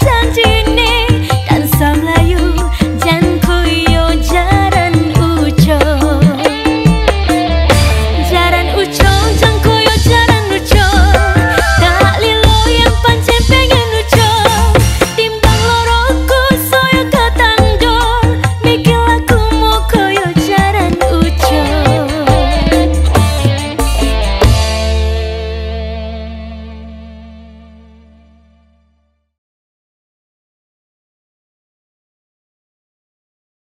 曾经